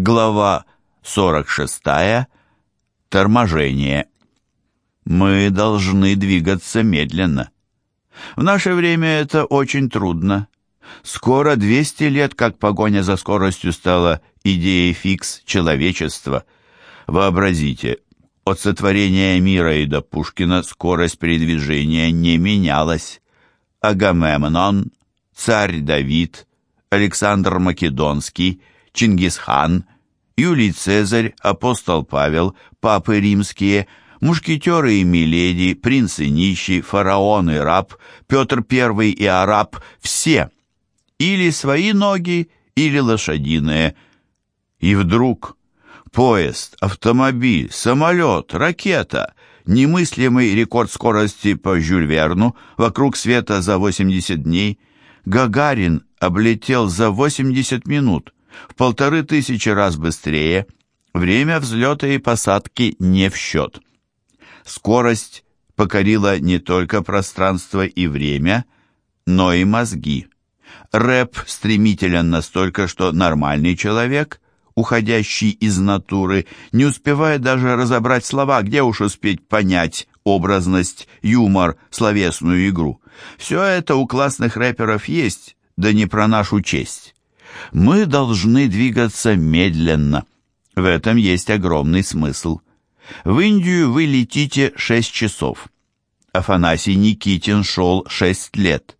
Глава 46. Торможение. Мы должны двигаться медленно. В наше время это очень трудно. Скоро 200 лет, как погоня за скоростью стала идеей фикс человечества. Вообразите, от сотворения мира и до Пушкина скорость передвижения не менялась. Агамемнон, царь Давид, Александр Македонский, Чингисхан, Юлий Цезарь, апостол Павел, папы римские, мушкетеры и миледи, принцы нищий, фараон и раб, Петр I и араб – все. Или свои ноги, или лошадиные. И вдруг поезд, автомобиль, самолет, ракета – немыслимый рекорд скорости по Жюль Верну вокруг света за 80 дней. Гагарин облетел за 80 минут, в полторы тысячи раз быстрее. Время взлета и посадки не в счет. Скорость покорила не только пространство и время, но и мозги. Рэп стремителен настолько, что нормальный человек, уходящий из натуры, не успевает даже разобрать слова, где уж успеть понять образность, юмор, словесную игру. Все это у классных рэперов есть, да не про нашу честь. Мы должны двигаться медленно. В этом есть огромный смысл. В Индию вы летите 6 часов. Афанасий Никитин шел 6 лет.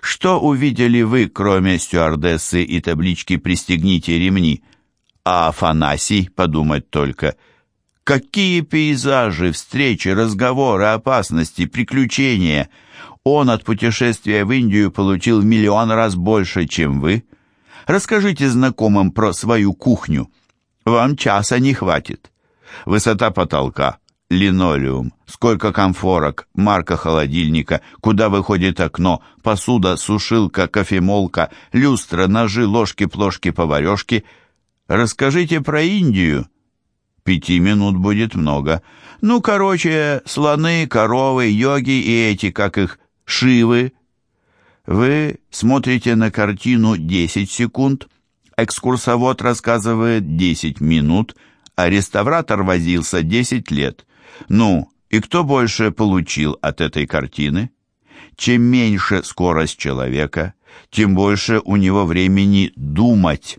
Что увидели вы, кроме стюардессы и таблички «Пристегните ремни»? А Афанасий, подумать только, какие пейзажи, встречи, разговоры, опасности, приключения. Он от путешествия в Индию получил в миллион раз больше, чем вы. Расскажите знакомым про свою кухню. Вам часа не хватит. Высота потолка, линолеум, сколько комфорок, марка холодильника, куда выходит окно, посуда, сушилка, кофемолка, люстра, ножи, ложки, плошки, поварешки. Расскажите про Индию. Пяти минут будет много. Ну, короче, слоны, коровы, йоги и эти, как их, шивы, вы смотрите на картину 10 секунд, экскурсовод рассказывает 10 минут, а реставратор возился 10 лет. Ну, и кто больше получил от этой картины? Чем меньше скорость человека, тем больше у него времени думать.